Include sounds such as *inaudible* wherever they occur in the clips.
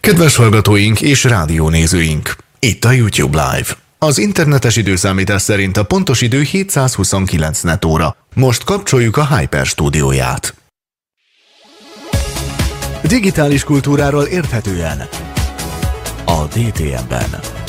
Kedves hallgatóink és rádiónézőink! Itt a YouTube Live. Az internetes időszámítás szerint a pontos idő 729 net óra. Most kapcsoljuk a Hyper stúdióját. Digitális kultúráról érthetően a DTM-ben.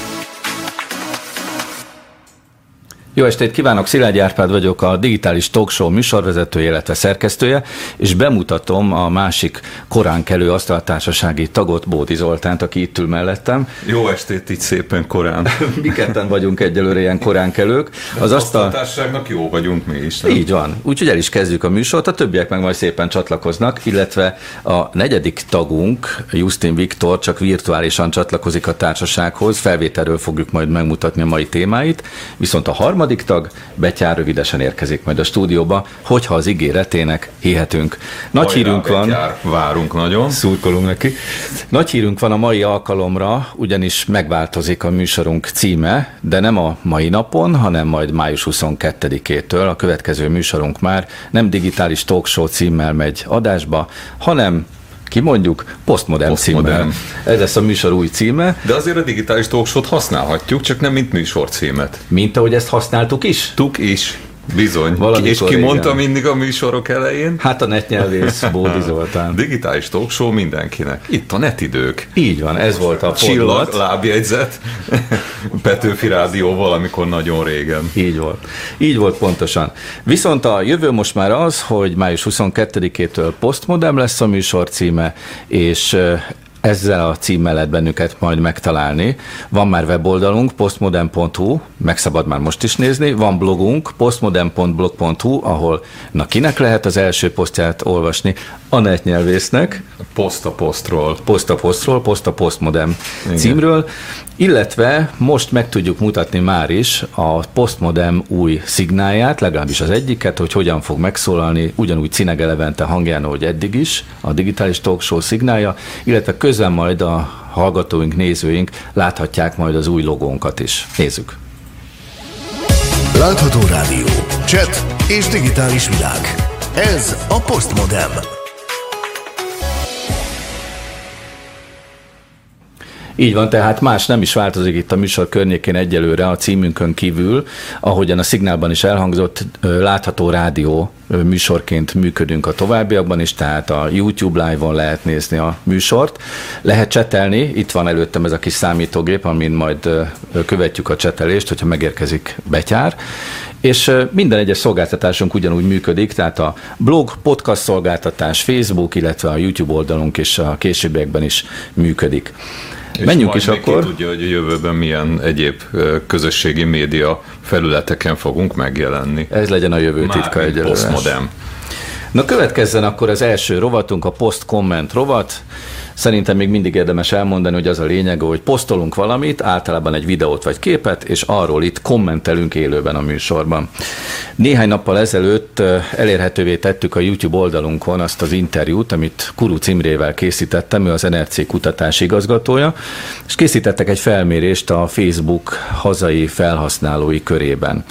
Jó estét kívánok, Szilágy Árpád vagyok, a Digitális Talkshow műsorvezetője, illetve szerkesztője, és bemutatom a másik korán kelő asztaltársasági tagot, Bódi Zoltánt, aki itt ül mellettem. Jó estét, így szépen korán. *laughs* mi ketten vagyunk egyelőre ilyen korán kelők. Az asztaltársaságnak jó vagyunk mi is. Nem? Így van, úgyhogy el is kezdjük a műsort, a többiek meg majd szépen csatlakoznak, illetve a negyedik tagunk, Justin Viktor, csak virtuálisan csatlakozik a társasághoz, felvételről fogjuk majd megmutatni a mai témáit, viszont a harmadik harmadik tag, Betyár rövidesen érkezik majd a stúdióba, hogyha az ígéretének hihetünk. Nagy Hajrá, hírünk van. Betyár, várunk nagyon. Szurkolunk neki. Nagy hírünk van a mai alkalomra, ugyanis megváltozik a műsorunk címe, de nem a mai napon, hanem majd május 22-től. A következő műsorunk már nem digitális talkshow címmel megy adásba, hanem kimondjuk, Postmodern, Postmodern. címmel. Ez lesz a műsor új címe, De azért a digitális talkshow használhatjuk, csak nem mint műsorcímet. mint ahogy ezt használtuk is. Tuk is. Bizony. Valamikor és ki mondta mindig a műsorok elején? Hát a netnyelvész Bódi *laughs* Zoltán. Digitális talkshow mindenkinek. Itt a netidők. Így van, ez volt a Csillag, fordulat. lábjegyzet, *laughs* Petőfi Rádió valamikor nagyon régen. Így volt. Így volt pontosan. Viszont a jövő most már az, hogy május 22-től Postmodem lesz a műsor címe, és ezzel a címmel lehet bennünket majd megtalálni. Van már weboldalunk, postmodern.hu, meg szabad már most is nézni, van blogunk, postmodern.blog.hu, ahol na kinek lehet az első posztját olvasni? A netnyelvésznek, Poszt a posztról. Post a Postról, Post a Postmodem címről, illetve most meg tudjuk mutatni már is a Postmodem új szignáját, legalábbis az egyiket, hogy hogyan fog megszólalni, ugyanúgy Cinege Levente hangján, ahogy eddig is, a digitális talkshow szignája, illetve közben majd a hallgatóink, nézőink láthatják majd az új logónkat is. Nézzük! Látható rádió, chat és digitális világ. Ez a Postmodem. Így van, tehát más nem is változik itt a műsor környékén egyelőre a címünkön kívül, ahogyan a szignálban is elhangzott, látható rádió műsorként működünk a továbbiakban is, tehát a YouTube live-on lehet nézni a műsort. Lehet csetelni, itt van előttem ez a kis számítógép, amin majd követjük a csetelést, hogyha megérkezik betyár. És minden egyes szolgáltatásunk ugyanúgy működik, tehát a blog, podcast szolgáltatás, Facebook, illetve a YouTube oldalunk is a későbbiekben is működik. És Menjünk is akkor. Ki tudja, hogy a jövőben milyen egyéb közösségi média felületeken fogunk megjelenni. Ez legyen a jövő titka Már egyelőre. Postmodem. Na következzen akkor az első rovatunk, a post-komment rovat. Szerintem még mindig érdemes elmondani, hogy az a lényeg, hogy posztolunk valamit, általában egy videót vagy képet, és arról itt kommentelünk élőben a műsorban. Néhány nappal ezelőtt elérhetővé tettük a YouTube oldalunkon azt az interjút, amit Kuru Cimrével készítettem, ő az NRC kutatási igazgatója, és készítettek egy felmérést a Facebook hazai felhasználói körében.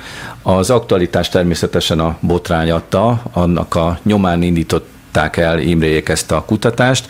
Az aktualitás természetesen a botrány adta, annak a nyomán indított indították el Imréjék ezt a kutatást.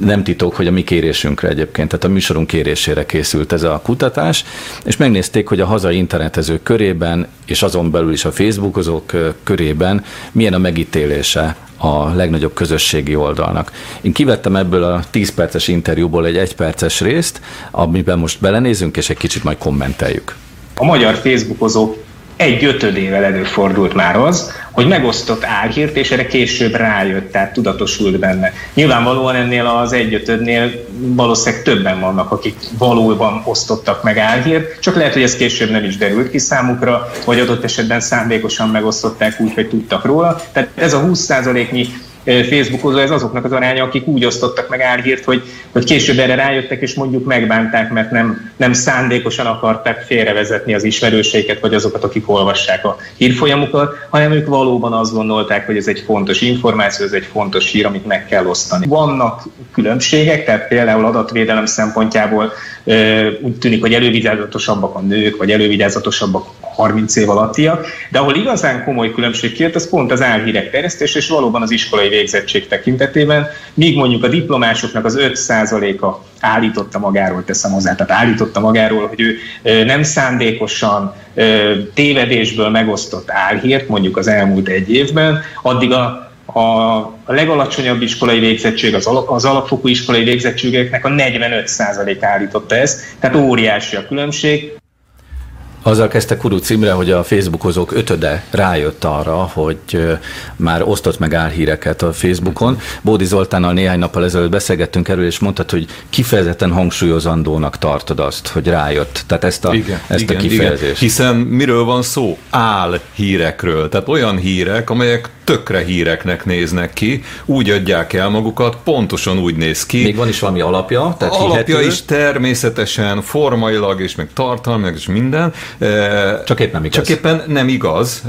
Nem titok, hogy a mi kérésünkre egyébként, tehát a műsorunk kérésére készült ez a kutatás, és megnézték, hogy a hazai internetezők körében, és azon belül is a Facebookozók körében milyen a megítélése a legnagyobb közösségi oldalnak. Én kivettem ebből a 10 perces interjúból egy 1 perces részt, amiben most belenézünk, és egy kicsit majd kommenteljük. a magyar Facebookozók egy ötödével előfordult már az, hogy megosztott álhírt, és erre később rájött, tehát tudatosult benne. Nyilvánvalóan ennél az egyötödnél valószínűleg többen vannak, akik valóban osztottak meg álhírt, csak lehet, hogy ez később nem is derült ki számukra, vagy adott esetben szándékosan megosztották úgy, hogy tudtak róla. Tehát ez a 20%-nyi Facebookozó, ez azoknak az aránya, akik úgy osztottak meg álhírt, hogy, hogy később erre rájöttek, és mondjuk megbánták, mert nem, nem szándékosan akarták félrevezetni az ismerőseiket, vagy azokat, akik olvassák a hírfolyamukat, hanem ők valóban azt gondolták, hogy ez egy fontos információ, ez egy fontos hír, amit meg kell osztani. Vannak különbségek, tehát például adatvédelem szempontjából úgy tűnik, hogy elővigyázatosabbak a nők, vagy elővigyázatosabbak 30 év alattiak, de ahol igazán komoly különbség kijött, az pont az álhírek terjesztés, és valóban az iskolai végzettség tekintetében, míg mondjuk a diplomásoknak az 5%-a állította magáról, teszem hozzá, tehát állította magáról, hogy ő nem szándékosan tévedésből megosztott álhírt, mondjuk az elmúlt egy évben, addig a a legalacsonyabb iskolai végzettség, az, alap, az alapfokú iskolai végzettségeknek a 45% állította ezt, tehát óriási a különbség. Azzal kezdte Kuru címre, hogy a Facebookozók ötöde rájött arra, hogy már osztott meg álhíreket a Facebookon. Bódi Zoltánnal néhány nappal ezelőtt beszélgettünk erről, és mondtad, hogy kifejezetten hangsúlyozandónak tartod azt, hogy rájött. Tehát ezt a, igen, ezt igen, a kifejezést. Igen. Hiszen miről van szó? Áll hírekről. Tehát olyan hírek, amelyek tökre híreknek néznek ki, úgy adják el magukat, pontosan úgy néz ki. Még van is valami alapja? Tehát alapja hihető? is természetesen, formailag és meg tartalmilag és minden. Csak éppen nem igaz. Csak éppen nem igaz,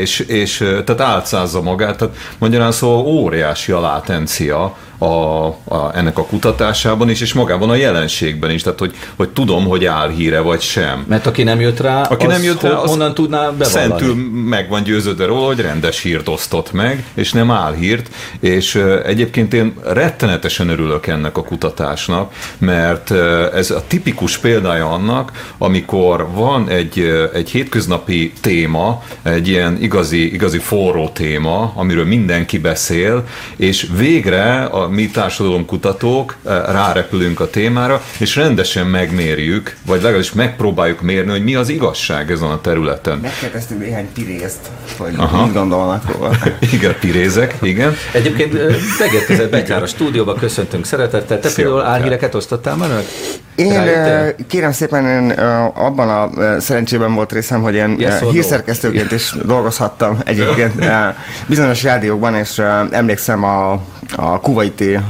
és, és tehát álcázza magát, tehát magyarán szóval óriási a látencia a, a, ennek a kutatásában is, és magában a jelenségben is, tehát hogy, hogy tudom, hogy áll híre vagy sem. Mert aki nem jött rá, aki az nem jött rá, az honnan tudná bevallani? Szentül meg van győződve róla, hogy rendes hírt osztott meg, és nem áll hírt, és egyébként én rettenetesen örülök ennek a kutatásnak, mert ez a tipikus példája annak, amikor van egy, egy hétköznapi téma, egy ilyen igazi, igazi forró téma, amiről mindenki beszél, és végre a mi társadalomkutatók eh, rárepülünk a témára, és rendesen megmérjük, vagy legalábbis megpróbáljuk mérni, hogy mi az igazság ezen a területen. Megkérdeztünk néhány pirézt, hogy Aha. mit gondolnak róla. *laughs* igen, pirézek, igen. Egyébként megérkezett Betyár a stúdióba, köszöntünk szeretettel. Te például álhíreket osztottál már meg? Én Rájöttél? kérem szépen, én abban a szerencsében volt részem, hogy én yes, hírszerkesztőként is dolgozhattam egyébként bizonyos rádiókban, és emlékszem a a kuwaiti uh,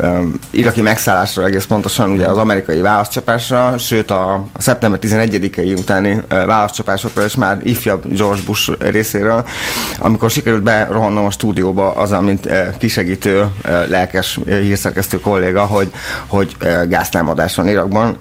uh, iraki megszállásra egész pontosan ugye az amerikai válaszcsapásra, sőt a, szeptember 11-i utáni uh, válaszcsapásokra és már ifjabb George Bush részéről, amikor sikerült berohannom a stúdióba az, mint kisegítő, lelkes hírszerkesztő kolléga, hogy, hogy gáztámadás van Irakban,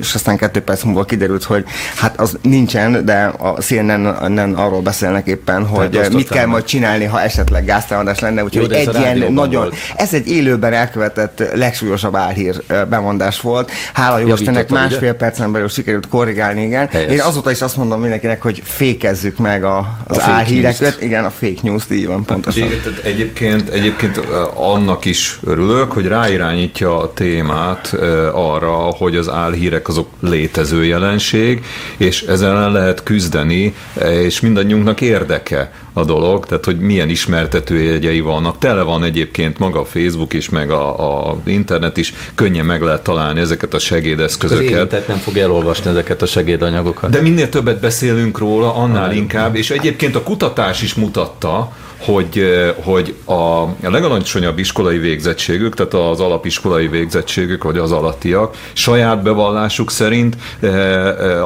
és aztán kettő perc múlva kiderült, hogy hát az nincsen, de a CNN arról beszélnek éppen, hogy mit kell majd csinálni, ha esetleg gáztámadás lenne, úgyhogy egy ilyen nagyon. Ez egy élőben elkövetett legsúlyosabb álhír bemondás volt. Hála jó Istennek másfél ugye? percen belül sikerült korrigálni, igen. Helyes. Én azóta is azt mondom mindenkinek, hogy fékezzük meg a, az a álhíreket. Igen, a fake news így van pontosan. Egyébként, egyébként annak is örülök, hogy ráirányítja a témát arra, hogy az álhírek azok létező jelenség, és ezzel lehet küzdeni, és mindannyiunknak érdeke a dolog, tehát hogy milyen ismertetőjegyei vannak. Tele van egyébként maga a Facebook is, meg a, a internet is, könnyen meg lehet találni ezeket a segédeszközöket. Az nem fog elolvasni ezeket a segédanyagokat. De minél többet beszélünk róla, annál annál inkább, és egyébként a kutatás is mutatta, hogy, hogy a legalacsonyabb iskolai végzettségük, tehát az alapiskolai végzettségük, vagy az alattiak, saját bevallásuk szerint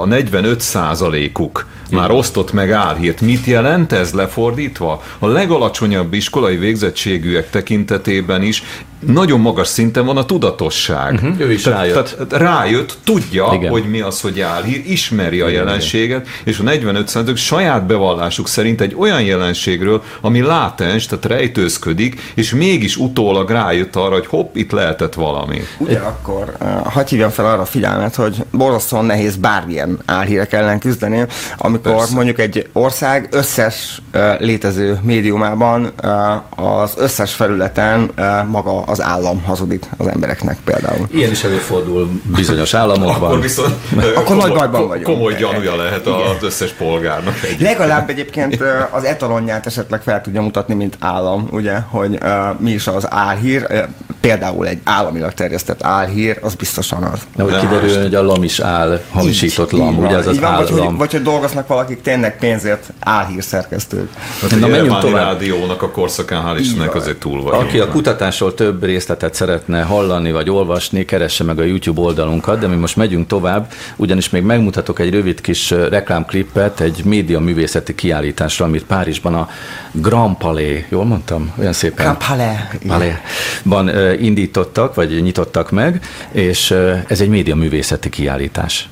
a 45 százalékuk már osztott meg álhírt. Mit jelent ez lefordítva? A legalacsonyabb iskolai végzettségűek tekintetében is nagyon magas szinten van a tudatosság. Uh-huh, ő is tehát, rájött. Tehát rájött, tudja, Igen. hogy mi az, hogy álhír, ismeri a Igen, jelenséget, és a 45 százalék saját bevallásuk szerint egy olyan jelenségről, ami látens, tehát rejtőzködik, és mégis utólag rájött arra, hogy hopp, itt lehetett valami. Ugyanakkor, uh, hagyj hívjam fel arra a figyelmet, hogy borzasztóan nehéz bármilyen álhírek ellen küzdeni, amikor Persze. mondjuk egy ország összes uh, létező médiumában uh, az összes felületen maga az állam hazudik az embereknek például. Ilyen is előfordul bizonyos államokban. Akkor viszont Akkor komoly, nagy bajban vagyunk. Komoly gyanúja lehet az összes polgárnak. Egyébként. Legalább egyébként az etalonját esetleg fel tudja mutatni, mint állam, ugye, hogy uh, mi is az álhír. Uh, például egy államilag terjesztett álhír, az biztosan az. De hogy kiderül, hogy a lam is áll, hamisított így, lam, így ugye az az állam. Vagy, hogy, vagy hogy dolgoznak valakik tényleg pénzért álhír szerkesztők. Hát Na, menjünk tovább. rádiónak a korszakán, hál' Istennek azért túl vagyunk. Aki a kutatásról több több részletet szeretne hallani vagy olvasni, keresse meg a YouTube oldalunkat, de mi most megyünk tovább, ugyanis még megmutatok egy rövid kis reklámklippet egy média művészeti kiállításra, amit Párizsban a Grand Palais, jól mondtam? Olyan szépen. Grand Palais. Palais-ban indítottak, vagy nyitottak meg, és ez egy média művészeti kiállítás.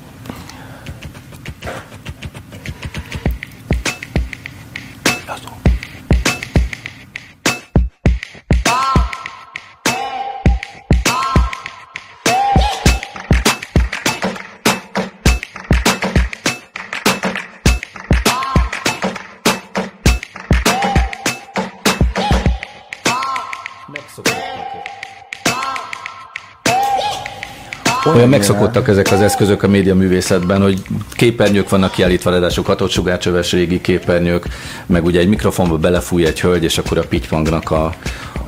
Olyan megszokottak ezek az eszközök a média művészetben, hogy képernyők vannak kiállítva, ráadásul hatodsugácsöves régi képernyők, meg ugye egy mikrofonba belefúj egy hölgy, és akkor a pitypangnak a,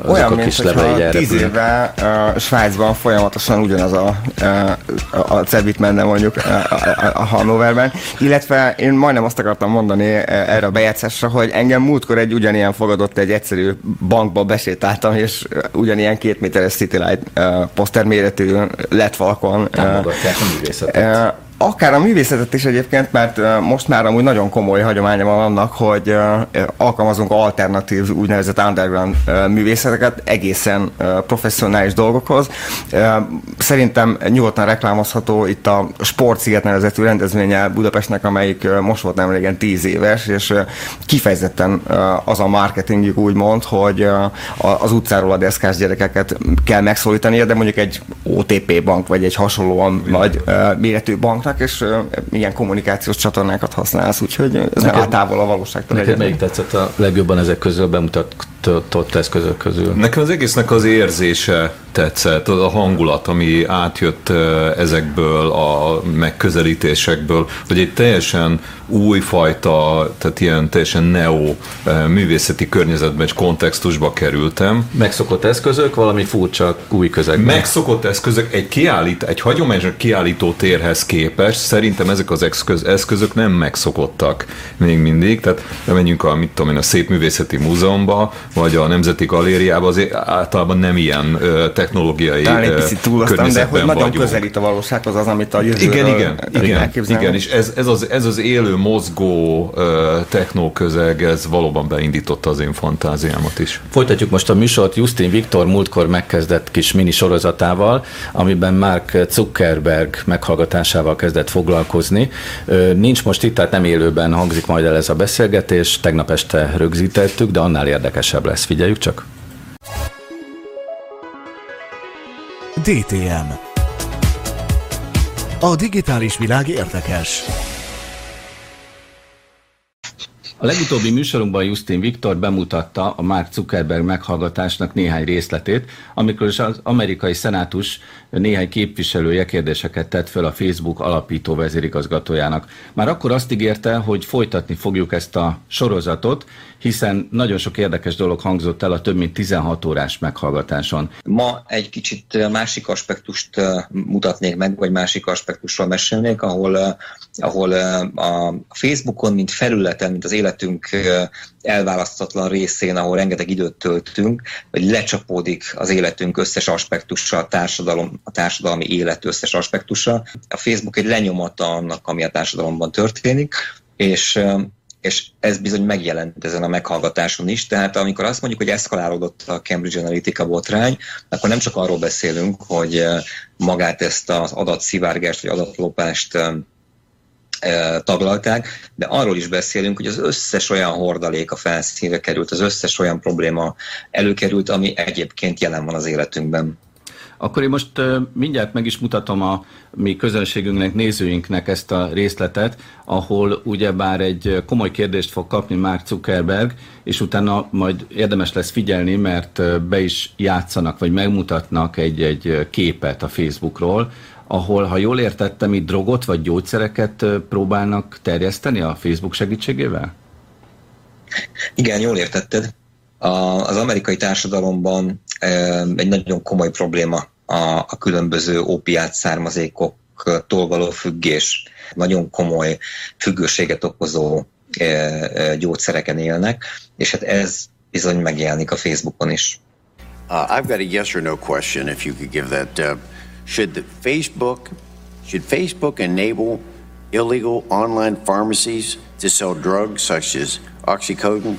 olyan, a mint kis hogyha tíz éve uh, Svájcban folyamatosan ugyanaz a, uh, a cebit menne mondjuk uh, a, a Hannoverben, illetve én majdnem azt akartam mondani erre a bejátszásra, hogy engem múltkor egy ugyanilyen fogadott egy egyszerű bankba besétáltam, és ugyanilyen két méteres City Light uh, poszter méretű lett falkon. Támogatják a művészetet. Uh, Akár a művészetet is egyébként, mert most már amúgy nagyon komoly hagyománya van annak, hogy alkalmazunk alternatív úgynevezett underground művészeteket egészen professzionális dolgokhoz. Szerintem nyugodtan reklámozható itt a Sportsziget nevezetű rendezvénye Budapestnek, amelyik most volt nem régen 10 éves, és kifejezetten az a marketingjük úgy mond, hogy az utcáról a deszkás gyerekeket kell megszólítani, de mondjuk egy OTP bank, vagy egy hasonlóan nagy méretű bank vannak, és ilyen kommunikációs csatornákat használsz, úgyhogy ez neked, nem távol a valóságtól. Neked melyik tetszett a legjobban ezek közül, bemutatott eszközök közül? Nekem az egésznek az érzése tetszett, az a hangulat, ami átjött ezekből a megközelítésekből, hogy egy teljesen újfajta, tehát ilyen teljesen neo művészeti környezetben és kontextusba kerültem. Megszokott eszközök, valami furcsa új közegben. Megszokott eszközök egy, kiállít, egy hagyományos kiállító térhez képest szerintem ezek az eszköz, eszközök nem megszokottak még mindig, tehát menjünk a, mit tudom én, a Szép Művészeti Múzeumba, vagy a Nemzeti Galériába, azért általában nem ilyen technológiai Talán egy picit túloztam, de hogy nagyon vagyunk. közelít a valósághoz az, amit a jövőről Igen, igen, igen, igen, és ez, ez, az, ez az élő, mozgó uh, technóközeg, ez valóban beindította az én fantáziámat is. Folytatjuk most a műsort Justin Viktor múltkor megkezdett kis mini sorozatával, amiben Mark Zuckerberg meghallgatásával kezdett foglalkozni. Nincs most itt, tehát nem élőben hangzik majd el ez a beszélgetés, tegnap este rögzítettük, de annál érdekesebb lesz, figyeljük csak. DTM A digitális világ érdekes. A legutóbbi műsorunkban Justin Viktor bemutatta a Mark Zuckerberg meghallgatásnak néhány részletét, amikor is az amerikai szenátus néhány képviselője kérdéseket tett föl a Facebook alapító vezérigazgatójának. Már akkor azt ígérte, hogy folytatni fogjuk ezt a sorozatot, hiszen nagyon sok érdekes dolog hangzott el a több mint 16 órás meghallgatáson. Ma egy kicsit másik aspektust mutatnék meg, vagy másik aspektusról mesélnék, ahol, ahol a Facebookon, mint felületen, mint az életünk elválasztatlan részén, ahol rengeteg időt töltünk, vagy lecsapódik az életünk összes aspektusa, a, társadalom, a társadalmi élet összes aspektusa. A Facebook egy lenyomata annak, ami a társadalomban történik, és és ez bizony megjelent ezen a meghallgatáson is, tehát amikor azt mondjuk, hogy eszkalálódott a Cambridge Analytica botrány, akkor nem csak arról beszélünk, hogy magát ezt az adatszivárgást vagy adatlopást taglalták, de arról is beszélünk, hogy az összes olyan hordalék a felszínre került, az összes olyan probléma előkerült, ami egyébként jelen van az életünkben. Akkor én most mindjárt meg is mutatom a mi közönségünknek, nézőinknek ezt a részletet, ahol ugyebár egy komoly kérdést fog kapni Mark Zuckerberg, és utána majd érdemes lesz figyelni, mert be is játszanak, vagy megmutatnak egy-egy képet a Facebookról, ahol, ha jól értettem, itt drogot vagy gyógyszereket próbálnak terjeszteni a Facebook segítségével? Igen, jól értetted. A, az amerikai társadalomban e, egy nagyon komoly probléma a, a különböző opiát származékoktól való függés. Nagyon komoly függőséget okozó e, e, gyógyszereken élnek, és hát ez bizony megjelenik a Facebookon is. Uh, I've got a yes or no question, if you could give that. Uh, should the Facebook should Facebook enable illegal online pharmacies to sell drugs such as oxycodone,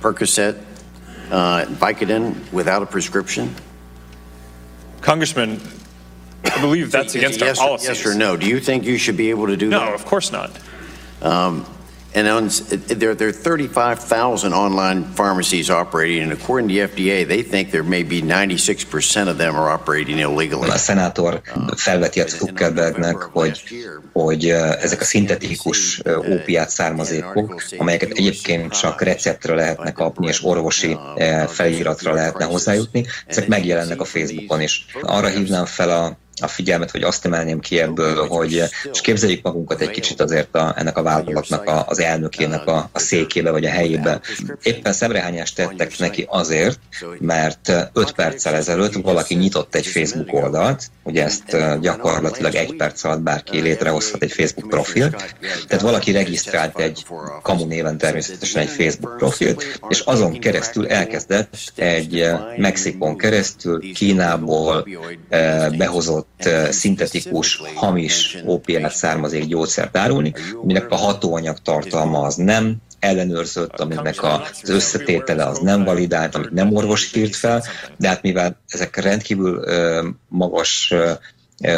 Percocet, uh, Vicodin without a prescription? Congressman, I believe that's against yes our policies. Yes or no? Do you think you should be able to do no, that? No, of course not. Um, and on, there, there are 35,000 online pharmacies operating, and according to the FDA, they think there may be 96% of them are operating illegally. A szenátor felveti a Zuckerbergnek, hogy, hogy ezek a szintetikus ópiát származékok, amelyeket egyébként csak receptre lehetne kapni, és orvosi feliratra lehetne hozzájutni, ezek megjelennek a Facebookon is. Arra hívnám fel a a figyelmet, hogy azt emelném ki ebből, hogy és képzeljük magunkat egy kicsit azért a, ennek a vállalatnak a, az elnökének a, a székébe vagy a helyébe. Éppen szemrehányást tettek neki azért, mert 5 perccel ezelőtt valaki nyitott egy Facebook oldalt, ugye ezt gyakorlatilag egy perc alatt bárki létrehozhat egy Facebook profilt, tehát valaki regisztrált egy kamu néven természetesen egy Facebook profilt, és azon keresztül elkezdett egy Mexikon keresztül Kínából behozott szintetikus, hamis opiát származék gyógyszert árulni, aminek a hatóanyag tartalma az nem ellenőrzött, aminek az összetétele az nem validált, amit nem orvos írt fel, de hát mivel ezek rendkívül magas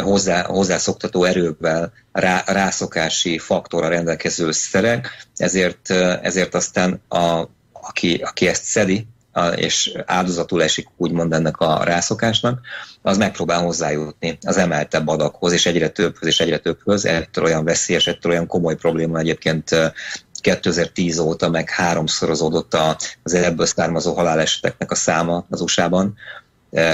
hozzá, hozzászoktató erővel, rá, rászokási faktorra rendelkező szerek, ezért, ezért aztán a, aki, aki ezt szedi, és áldozatul esik úgymond ennek a rászokásnak, az megpróbál hozzájutni az emeltebb adaghoz, és egyre többhöz, és egyre többhöz, ettől olyan veszélyes, ettől olyan komoly probléma egyébként 2010 óta meg háromszorozódott az ebből származó haláleseteknek a száma az USA-ban.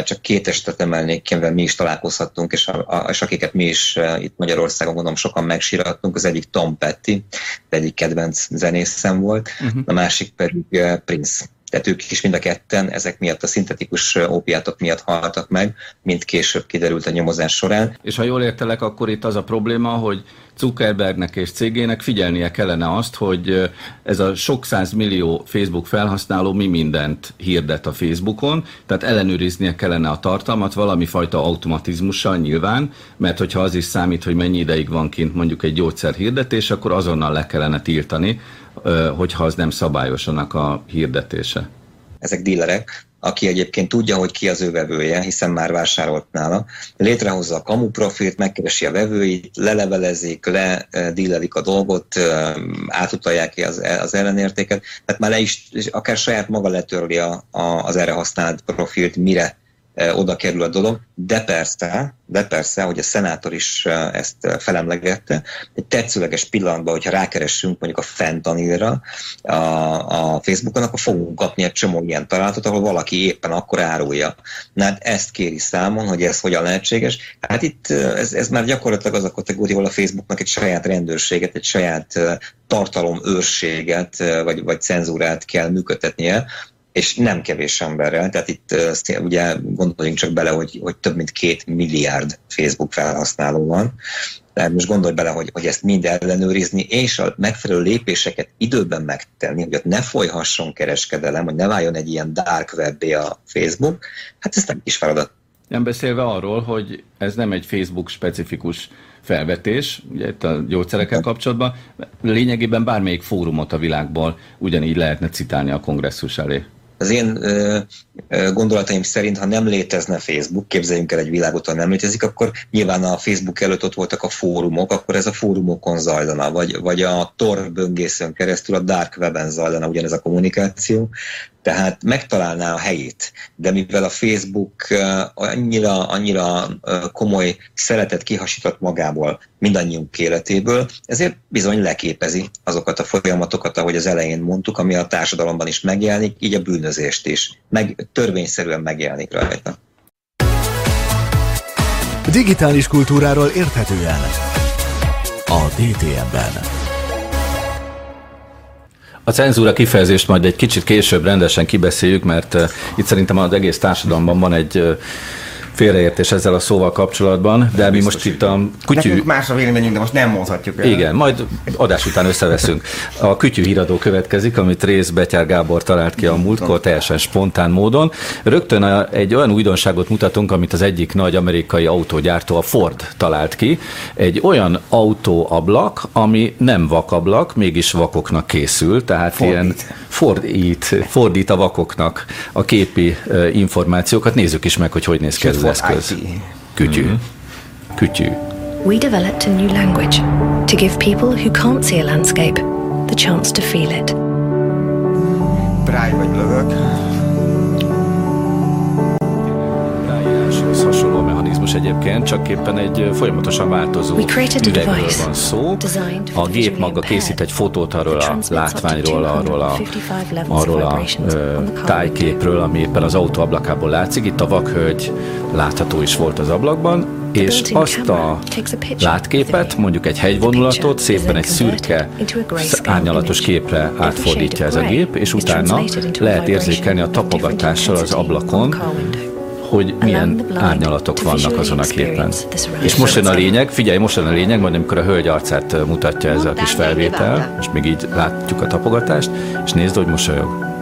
Csak két estet emelnék ki, amivel mi is találkozhattunk, és, a, a, és akiket mi is itt Magyarországon gondolom sokan megsírattunk, az egyik Tom Petty, egyik kedvenc zenészem volt, uh-huh. a másik pedig Prince tehát ők is mind a ketten ezek miatt a szintetikus ópiátok miatt haltak meg, mint később kiderült a nyomozás során. És ha jól értelek, akkor itt az a probléma, hogy Zuckerbergnek és cégének figyelnie kellene azt, hogy ez a sok millió Facebook felhasználó mi mindent hirdet a Facebookon, tehát ellenőriznie kellene a tartalmat valami fajta automatizmussal nyilván, mert hogyha az is számít, hogy mennyi ideig van kint mondjuk egy gyógyszer hirdetés, akkor azonnal le kellene tiltani, hogyha az nem szabályos a hirdetése. Ezek dílerek, aki egyébként tudja, hogy ki az ő vevője, hiszen már vásárolt nála. Létrehozza a kamu profilt, megkeresi a vevőit, lelevelezik, ledílelik a dolgot, átutalják ki az, az ellenértéket, tehát már le is, akár saját maga letörli a, a, az erre használt profilt, mire oda kerül a dolog, de persze, de persze, hogy a szenátor is ezt felemlegette, egy tetszőleges pillanatban, hogyha rákeressünk mondjuk a fentanilra a, a Facebookon, akkor fogunk kapni egy csomó ilyen találatot, ahol valaki éppen akkor árulja. Na hát ezt kéri számon, hogy ez hogyan lehetséges. Hát itt ez, ez már gyakorlatilag az a kategória, ahol a Facebooknak egy saját rendőrséget, egy saját tartalomőrséget vagy, vagy cenzúrát kell működtetnie, és nem kevés emberrel, tehát itt ugye gondoljunk csak bele, hogy, hogy több mint két milliárd Facebook felhasználó van, tehát most gondolj bele, hogy, hogy ezt mind ellenőrizni, és a megfelelő lépéseket időben megtenni, hogy ott ne folyhasson kereskedelem, hogy ne váljon egy ilyen dark webbé a Facebook, hát ez nem is feladat. Nem beszélve arról, hogy ez nem egy Facebook specifikus felvetés, ugye itt a gyógyszerekkel kapcsolatban, lényegében bármelyik fórumot a világból ugyanígy lehetne citálni a kongresszus elé. Az én ö, ö, gondolataim szerint, ha nem létezne Facebook, képzeljünk el egy világot, ha nem létezik, akkor nyilván a Facebook előtt ott voltak a fórumok, akkor ez a fórumokon zajlana, vagy, vagy a Tor böngészőn keresztül a Dark Weben zajlana ugyanez a kommunikáció tehát megtalálná a helyét. De mivel a Facebook annyira, annyira komoly szeretet kihasított magából mindannyiunk életéből, ezért bizony leképezi azokat a folyamatokat, ahogy az elején mondtuk, ami a társadalomban is megjelenik, így a bűnözést is. Meg törvényszerűen megjelenik rajta. Digitális kultúráról érthetően a DTM-ben. A cenzúra kifejezést majd egy kicsit később rendesen kibeszéljük, mert uh, itt szerintem az egész társadalomban van egy uh, félreértés ezzel a szóval kapcsolatban, de mi most itt a kütyű... Nekünk más a véleményünk, de most nem mondhatjuk el. Igen, majd adás után összeveszünk. A kütyű híradó következik, amit Rész Betyár Gábor talált ki a múltkor teljesen spontán módon. Rögtön a, egy olyan újdonságot mutatunk, amit az egyik nagy amerikai autógyártó, a Ford talált ki. Egy olyan autóablak, ami nem vakablak, mégis vakoknak készül, tehát fordít. ilyen fordít, fordít a vakoknak a képi információkat. Nézzük is meg, hogy hogy néz ki ez az eszköz. Kütyű. Mm-hmm. Kütyű. We developed a new language to give people who can't see a landscape the chance to feel it. Bráj vagy lövök. hasonló mechanizmus egyébként, csak éppen egy folyamatosan változó üvegről van szó. A gép maga készít egy fotót arról a látványról, arról a, arról a ö, tájképről, ami éppen az autó ablakából látszik. Itt a vakhölgy látható is volt az ablakban, és azt a látképet, mondjuk egy hegyvonulatot szépen egy szürke, árnyalatos képre átfordítja ez a gép, és utána lehet érzékelni a tapogatással az ablakon, hogy milyen árnyalatok vannak azon a képen. És most jön a lényeg, figyelj, most jön a lényeg, majd amikor a hölgy arcát mutatja ez a kis felvétel, és még így látjuk a tapogatást, és nézd, hogy mosolyog.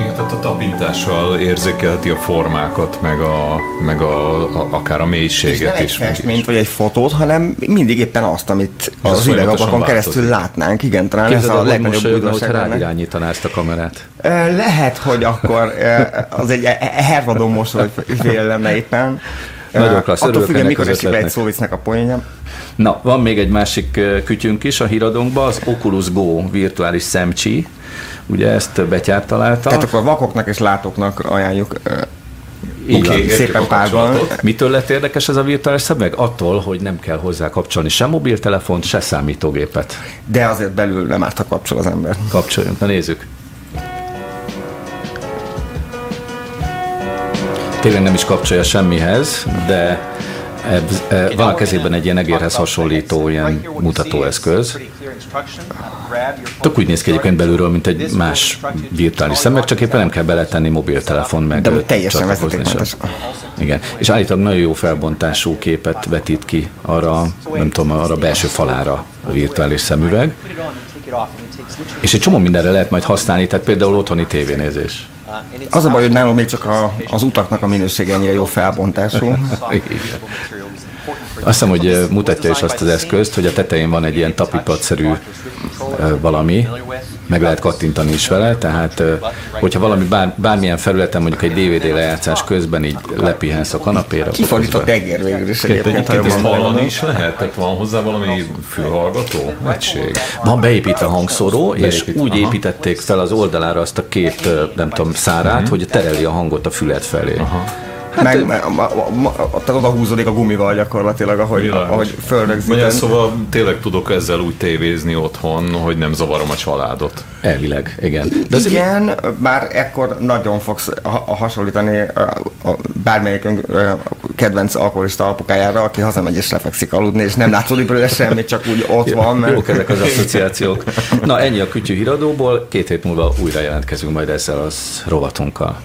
Igen, tehát a tapintással érzékelheti a formákat, meg, a, meg a, a, akár a mélységet is. Nem egy festményt vagy egy fotót, hanem mindig éppen azt, amit az üvegablakon keresztül látnánk. Igen, talán Képzeld, ez a legnagyobb újdonság. Hogy rádirányítaná ezt a kamerát. Lehet, hogy akkor az egy e- e- hervadó mosoly lenne éppen. Nagyon klassz, Attól függően, mikor esik le egy szóvisznek a poénja. Na, van még egy másik kütyünk is a híradónkban, az Oculus Go virtuális szemcsi, Ugye ezt betyár találta. Tehát akkor vakoknak és látóknak ajánljuk így okay, szépen párban. Mitől lett érdekes ez a virtuális szemüveg? Attól, hogy nem kell hozzá kapcsolni se mobiltelefont, se számítógépet. De azért belül nem árt, ha kapcsol az ember. Kapcsoljunk, na nézzük. Tényleg nem is kapcsolja semmihez, de van a kezében egy ilyen egérhez hasonlító ilyen mutatóeszköz. Tök úgy néz ki egyébként belülről, mint egy más virtuális szemek, csak éppen nem kell beletenni mobiltelefon meg De teljesen vezetékmentes. Igen, és állítólag nagyon jó felbontású képet vetít ki arra, nem tudom, arra belső falára a virtuális szemüveg. És egy csomó mindenre lehet majd használni, tehát például otthoni tévénézés. Az a baj, hogy nálam még csak a, az utaknak a minősége ennyire jó felbontású. *laughs* Azt hiszem, hogy mutatja is azt az eszközt, hogy a tetején van egy ilyen tapipatszerű valami, meg lehet kattintani is vele, tehát hogyha valami bár, bármilyen felületen, mondjuk egy DVD lejátszás közben így lepihensz a kanapéra. Kifordított egér végül is egyébként. Egyébként hallani is lehet? Tehát van hozzá valami fülhallgató egység? Van beépítve hangszóró, és úgy aha. építették fel az oldalára azt a két, nem tudom, szárát, uh-huh. hogy tereli a hangot a fület felé. Aha. Hát meg, meg a, a, a, tehát oda húzódik a gumival gyakorlatilag, ahogy, Világos. ahogy fölrögzítem. szóval tényleg tudok ezzel úgy tévézni otthon, hogy nem zavarom a családot. Elvileg, igen. De igen, azért... bár ekkor nagyon fogsz ha, hasonlítani bármelyikünk kedvenc alkoholista apukájára, aki hazamegy és lefekszik aludni, és nem látszódik belőle semmit, csak úgy ott van. Mert... Jók ezek az asszociációk. Na ennyi a kütyű híradóból, két hét múlva újra jelentkezünk majd ezzel az rovatunkkal.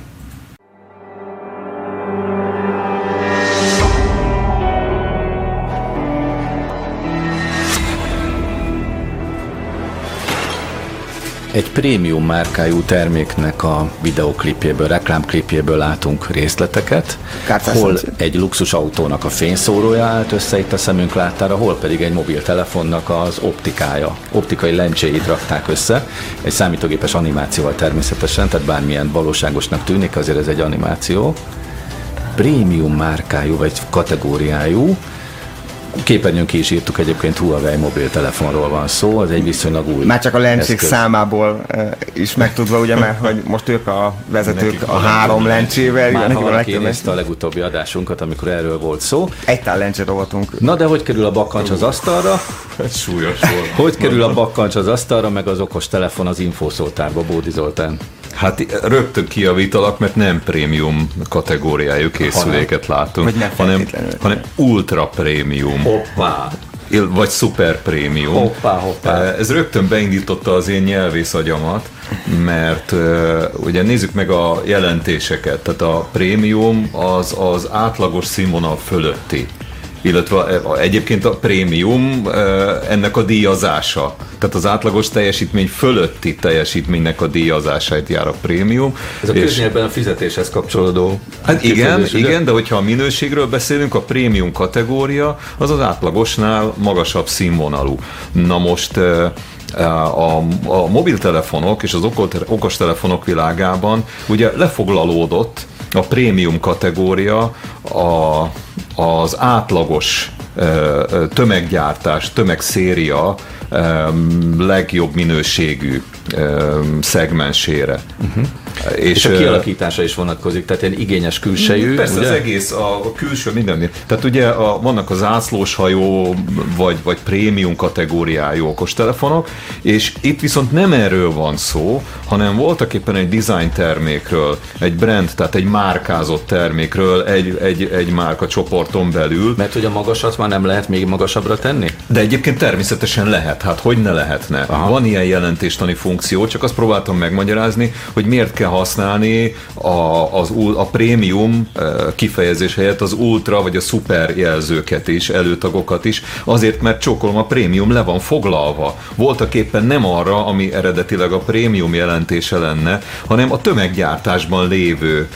Egy prémium márkájú terméknek a videoklipjéből, reklámklipjéből látunk részleteket, Kártás hol egy luxus autónak a fényszórója állt össze itt a szemünk láttára, hol pedig egy mobiltelefonnak az optikája, optikai lencséit rakták össze, egy számítógépes animációval természetesen, tehát bármilyen valóságosnak tűnik, azért ez egy animáció. Prémium márkájú vagy kategóriájú, képernyőn ki is írtuk egyébként Huawei mobiltelefonról van szó, az egy viszonylag új Már csak a lencsék eszköz. számából is megtudva, ugye, mert hogy most ők a vezetők Nekik a három lencsével. Már ha valaki nézte a legutóbbi adásunkat, amikor erről volt szó. Egy tál lencsét rovatunk. Na de hogy kerül a bakkancs az asztalra? Ez *laughs* súlyos volt. Hogy kerül a bakkancs az asztalra, meg az okos telefon az infószótárba, Bódi Zoltán? Hát rögtön kiavítalak, mert nem prémium kategóriájú készüléket látunk, hanem, hanem ultra prémium. Hoppá! vagy szuper prémium. Hoppá, hoppá. Eh, ez rögtön beindította az én nyelvész agyamat, mert uh, ugye nézzük meg a jelentéseket, tehát a prémium az az átlagos színvonal fölötti illetve egyébként a prémium ennek a díjazása. Tehát az átlagos teljesítmény fölötti teljesítménynek a díjazását jár a prémium. Ez a köznyelben a fizetéshez kapcsolódó. Hát igen, igen, de hogyha a minőségről beszélünk, a prémium kategória az az átlagosnál magasabb színvonalú. Na most a, a mobiltelefonok és az okostelefonok világában ugye lefoglalódott a prémium kategória a, az átlagos tömeggyártás, tömegszéria legjobb minőségű szegmensére. Uh-huh. És, és a kialakítása is vonatkozik, tehát ilyen igényes külsejű. Persze ugye? az egész, a, a külső minden. Tehát ugye a, vannak az zászlós hajó, vagy, vagy prémium kategóriájú okostelefonok, és itt viszont nem erről van szó, hanem voltak éppen egy design termékről, egy brand, tehát egy márkázott termékről, egy, egy, egy márka csoporton belül. Mert hogy a magasat már nem lehet még magasabbra tenni? De egyébként természetesen lehet, hát hogy ne lehetne. Aha. Van ilyen jelentéstani funkció, csak azt próbáltam megmagyarázni, hogy miért kell használni a, az, a prémium kifejezés helyett az ultra vagy a super jelzőket is, előtagokat is, azért mert csókolom a prémium le van foglalva. Voltak éppen nem arra, ami eredetileg a prémium jelentése lenne, hanem a tömeggyártásban lévő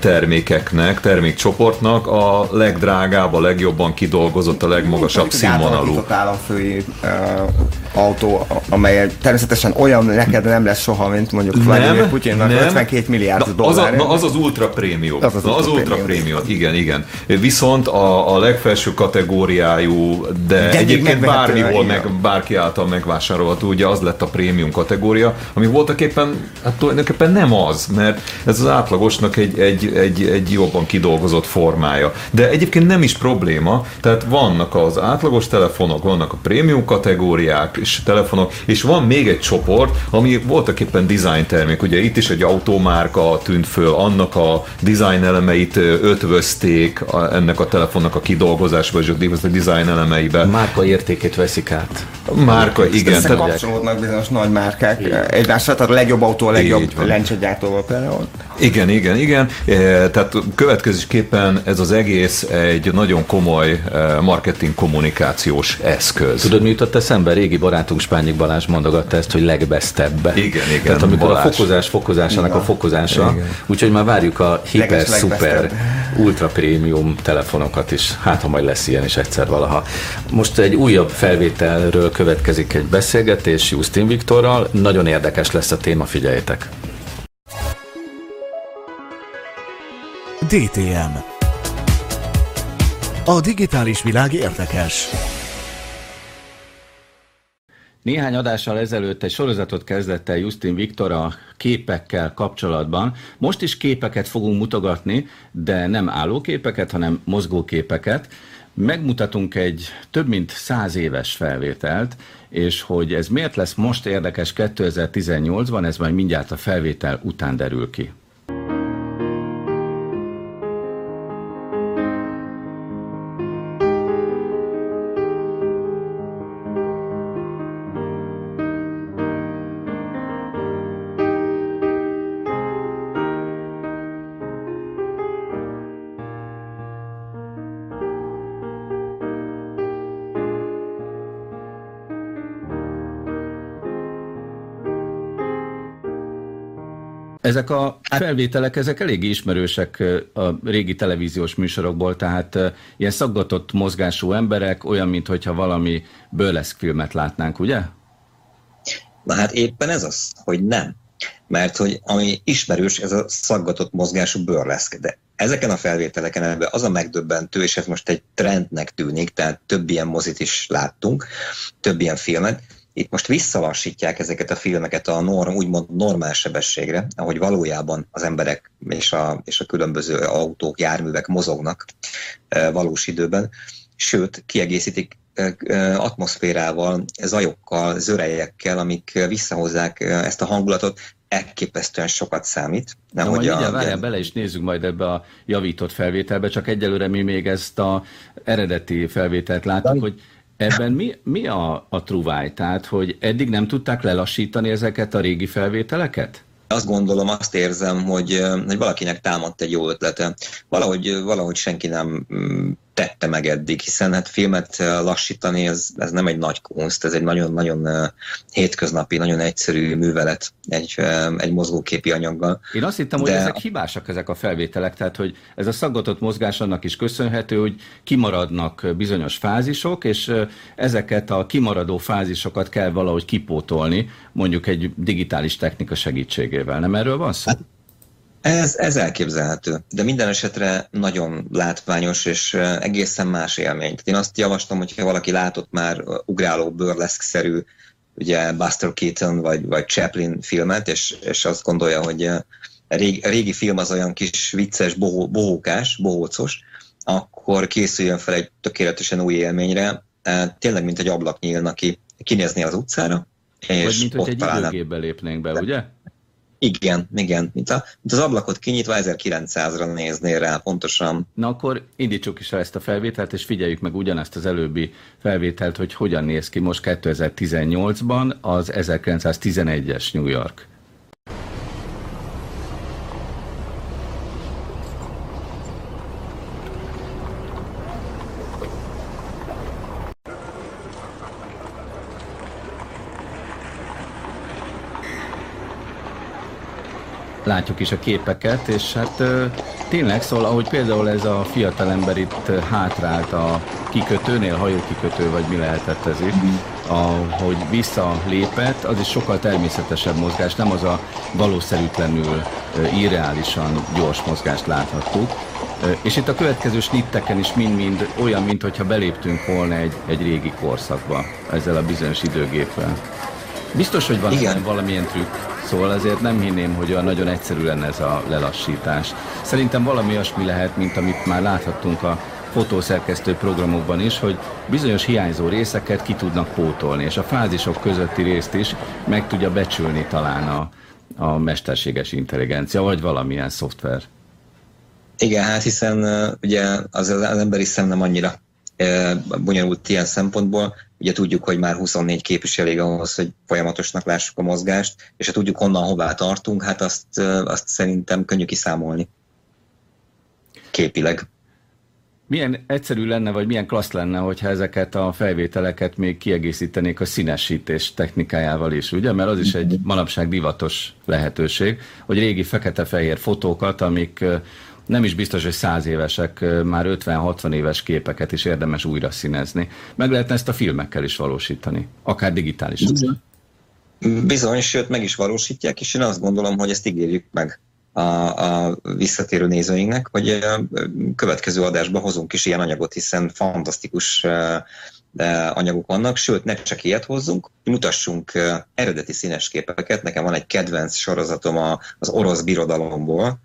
termékeknek, termékcsoportnak a legdrágább, a legjobban kidolgozott, a legmagasabb színvonalú. államfői uh, Okay. Autó, amely természetesen olyan neked nem lesz soha, mint mondjuk Vladimir Putyinnak 52 milliárd na, dollár. Az, a, na, az az ultra prémium. Az az, na, az ultra prémium, igen, igen. Viszont a, a legfelső kategóriájú, de, de egyébként bármihol, meg, bárki által megvásárolható, ugye az lett a prémium kategória, ami voltak éppen, hát tulajdonképpen nem az, mert ez az átlagosnak egy, egy, egy, egy jobban kidolgozott formája. De egyébként nem is probléma, tehát vannak az átlagos telefonok, vannak a prémium kategóriák, és telefonok, és van még egy csoport, ami voltak éppen design termék. Ugye itt is egy automárka tűnt föl, annak a design elemeit ötvözték a, ennek a telefonnak a kidolgozás, vagy a design elemeibe. Márka értékét veszik át. Márka, igen. Összekapcsolódnak bizonyos nagy márkák egymásra, tehát a legjobb autó, a legjobb lencsegyártóval például. Igen, igen, igen. E, tehát következésképpen ez az egész egy nagyon komoly e, marketing kommunikációs eszköz. Tudod, mi jutott eszembe? Régi barátunk Spányik Balázs mondogatta ezt, hogy legbesztebb. Igen, igen. Tehát amikor Balázs. a fokozás fokozásának igen. a fokozása, úgyhogy már várjuk a hiper, super, ultra prémium telefonokat is. Hát, ha majd lesz ilyen is egyszer valaha. Most egy újabb felvételről következik egy beszélgetés Justin Viktorral. Nagyon érdekes lesz a téma, figyeljétek. DTM A digitális világ érdekes. Néhány adással ezelőtt egy sorozatot kezdett el Justin Viktor a képekkel kapcsolatban. Most is képeket fogunk mutogatni, de nem állóképeket, hanem mozgóképeket. Megmutatunk egy több mint száz éves felvételt, és hogy ez miért lesz most érdekes 2018-ban, ez majd mindjárt a felvétel után derül ki. Ezek a felvételek, ezek elég ismerősek a régi televíziós műsorokból, tehát ilyen szaggatott mozgású emberek, olyan, mintha valami burleszk filmet látnánk, ugye? Na hát éppen ez az, hogy nem. Mert hogy ami ismerős, ez a szaggatott mozgású burleszk, de ezeken a felvételeken ebben az a megdöbbentő, és ez most egy trendnek tűnik, tehát több ilyen mozit is láttunk, több ilyen filmet, itt most visszalassítják ezeket a filmeket a norm, úgymond normál sebességre, ahogy valójában az emberek és a, és a különböző autók, járművek mozognak e, valós időben, sőt, kiegészítik e, e, atmoszférával, zajokkal, zörejekkel, amik visszahozzák ezt a hangulatot, elképesztően sokat számít. Nem, hogy a, várjál, bele is nézzük majd ebbe a javított felvételbe, csak egyelőre mi még ezt a eredeti felvételt látjuk, hogy Ebben mi, mi a, a truváj? Tehát, hogy eddig nem tudták lelassítani ezeket a régi felvételeket? Azt gondolom, azt érzem, hogy, hogy valakinek támadt egy jó ötlete. Valahogy, valahogy senki nem mm, tette meg eddig, hiszen hát filmet lassítani, ez, ez nem egy nagy kunst, ez egy nagyon-nagyon hétköznapi, nagyon egyszerű művelet egy, egy mozgóképi anyaggal. Én azt hittem, De... hogy ezek hibásak ezek a felvételek, tehát hogy ez a szaggatott mozgás annak is köszönhető, hogy kimaradnak bizonyos fázisok, és ezeket a kimaradó fázisokat kell valahogy kipótolni, mondjuk egy digitális technika segítségével. Nem erről van szó? Hát ez, ez elképzelhető, de minden esetre nagyon látványos és egészen más élmény. Tehát én azt javaslom, hogyha valaki látott már ugráló burleszk-szerű ugye Buster Keaton vagy, vagy Chaplin filmet, és, és azt gondolja, hogy, régi, régi film az olyan kis vicces, bohó, bohókás, bohócos, akkor készüljön fel egy tökéletesen új élményre, tényleg, mint egy ablak nyílna ki, kinézni az utcára, és Vagy mint hogy egy időgépbe lépnénk be, ugye? Igen, igen. Mint, a, mint az ablakot kinyitva 1900-ra néznél rá pontosan. Na akkor indítsuk is el ezt a felvételt, és figyeljük meg ugyanezt az előbbi felvételt, hogy hogyan néz ki most 2018-ban az 1911-es New York. Látjuk is a képeket, és hát tényleg szól, ahogy például ez a fiatalember itt hátrált a kikötőnél, hajókikötő, vagy mi lehetett ez itt, ahogy visszalépett, az is sokkal természetesebb mozgás, nem az a valószerűtlenül irreálisan gyors mozgást láthattuk. És itt a következő snitteken is mind-mind olyan, mintha beléptünk volna egy, egy régi korszakba ezzel a bizonyos időgéppel. Biztos, hogy van Igen. valamilyen trükk, szóval azért nem hinném, hogy olyan nagyon egyszerű lenne ez a lelassítás. Szerintem valami olyasmi lehet, mint amit már láthattunk a fotószerkesztő programokban is, hogy bizonyos hiányzó részeket ki tudnak pótolni, és a fázisok közötti részt is meg tudja becsülni talán a, a mesterséges intelligencia, vagy valamilyen szoftver. Igen, hát hiszen ugye az, az emberi szem nem annyira bonyolult ilyen szempontból. Ugye tudjuk, hogy már 24 képes elég ahhoz, hogy folyamatosnak lássuk a mozgást, és ha tudjuk honnan hová tartunk, hát azt, azt szerintem könnyű kiszámolni képileg. Milyen egyszerű lenne, vagy milyen klassz lenne, hogyha ezeket a felvételeket még kiegészítenék a színesítés technikájával is, ugye? Mert az is egy manapság divatos lehetőség, hogy régi fekete-fehér fotókat, amik nem is biztos, hogy száz évesek, már 50-60 éves képeket is érdemes újra színezni. Meg lehetne ezt a filmekkel is valósítani, akár digitálisan. Bizony. Bizony, sőt meg is valósítják, és én azt gondolom, hogy ezt ígérjük meg a, a visszatérő nézőinknek, hogy a következő adásban hozunk is ilyen anyagot, hiszen fantasztikus anyagok vannak, sőt, ne csak ilyet hozzunk, mutassunk eredeti színes képeket. Nekem van egy kedvenc sorozatom az orosz birodalomból,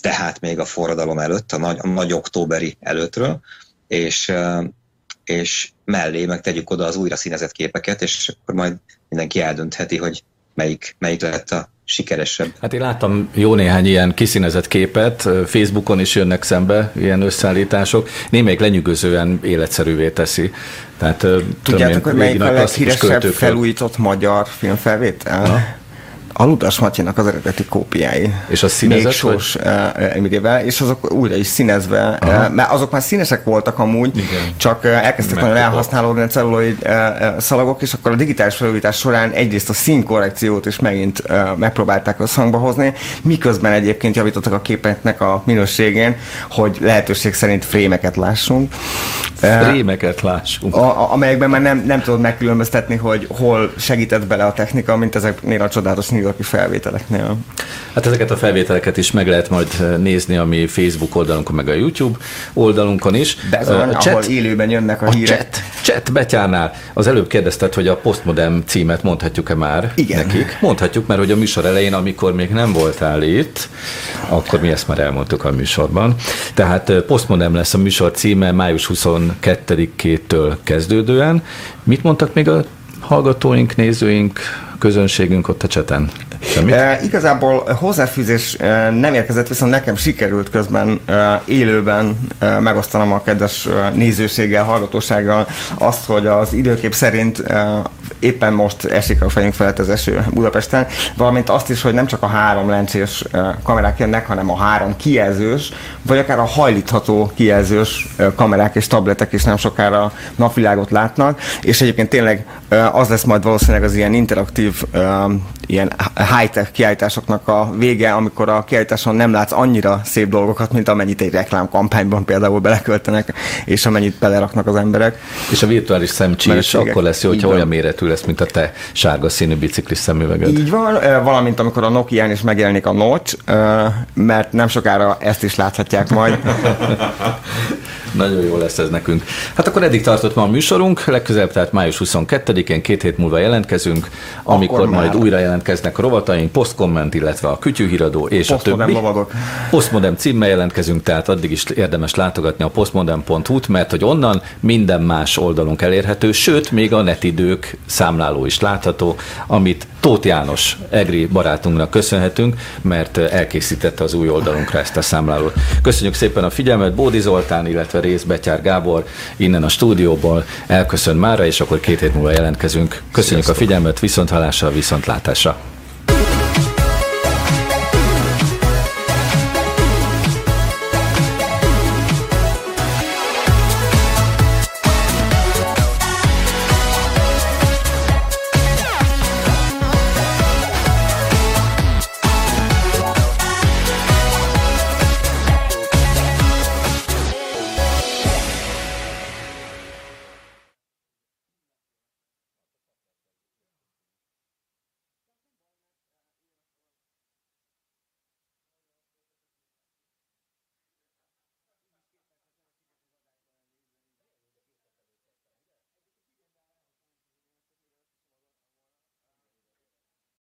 tehát még a forradalom előtt, a nagy, a nagy októberi előttről, és, és mellé meg tegyük oda az újra színezett képeket, és akkor majd mindenki eldöntheti, hogy melyik, melyik lett a sikeresebb. Hát én láttam jó néhány ilyen kiszínezett képet, Facebookon is jönnek szembe ilyen összeállítások, némelyik lenyűgözően életszerűvé teszi. Tehát, Tudjátok, hogy melyik a leghíresebb felújított magyar filmfelvétel? Ha? A Ludas Matyinak az eredeti kópiái. És a színezet sós uh, és azok újra is színezve, uh, mert azok már színesek voltak amúgy, Igen. csak elkezdtek nagyon elhasználódni a celluloid szalagok, és akkor a digitális felújítás során egyrészt a színkorrekciót is megint megpróbálták összhangba hozni, miközben egyébként javítottak a képeknek a minőségén, hogy lehetőség szerint frémeket lássunk. Frémeket lássunk. A, a, amelyekben már nem, nem tudod megkülönböztetni, hogy hol segített bele a technika, mint ezeknél a csodálatos New Yorki felvételeknél. Hát ezeket a felvételeket is meg lehet majd eh, nézni a mi Facebook oldalunkon, meg a YouTube oldalunkon is. Bezony, uh, chat, ahol élőben jönnek a, a hírek. Chat, chat. Az előbb kérdezted, hogy a Postmodem címet mondhatjuk-e már Igen. nekik? Mondhatjuk, mert hogy a műsor elején, amikor még nem voltál itt, akkor mi ezt már elmondtuk a műsorban. Tehát eh, Postmodem lesz a műsor címe május 22-től kezdődően. Mit mondtak még a hallgatóink, nézőink, közönségünk ott a cseten? Semmit? E, igazából hozzáfűzés e, nem érkezett, viszont nekem sikerült közben e, élőben e, megosztanom a kedves e, nézőséggel, hallgatósággal azt, hogy az időkép szerint e, éppen most esik a fejünk felett az eső Budapesten, valamint azt is, hogy nem csak a három lencsés kamerák jönnek, hanem a három kijelzős, vagy akár a hajlítható kijelzős kamerák és tabletek is nem sokára napvilágot látnak, és egyébként tényleg az lesz majd valószínűleg az ilyen interaktív ilyen high-tech kiállításoknak a vége, amikor a kiállításon nem látsz annyira szép dolgokat, mint amennyit egy reklámkampányban például beleköltenek, és amennyit beleraknak az emberek. És a virtuális szemcsí is akkor lesz jó, hogyha olyan méretű lesz, mint a te sárga színű biciklis szemüveged. Így van, valamint amikor a Nokia-n is megjelenik a Notch, mert nem sokára ezt is láthatják majd. *laughs* Nagyon jó lesz ez nekünk. Hát akkor eddig tartott ma a műsorunk, legközelebb tehát május 22-én, két hét múlva jelentkezünk, amikor akkor majd újra jelentkeznek a rovataink, posztkomment, illetve a kütyűhíradó és a többi. Postmodem címmel jelentkezünk, tehát addig is érdemes látogatni a postmodem.hu-t, mert hogy onnan minden más oldalunk elérhető, sőt, még a netidők számláló is látható, amit Tóth János Egri barátunknak köszönhetünk, mert elkészítette az új oldalunkra ezt a számlálót. Köszönjük szépen a figyelmet, Bódi Zoltán, illetve Rész Betyár Gábor innen a stúdióból elköszön mára, és akkor két hét múlva jelentkezünk. Köszönjük Sziasztok. a figyelmet, viszont viszontlátásra.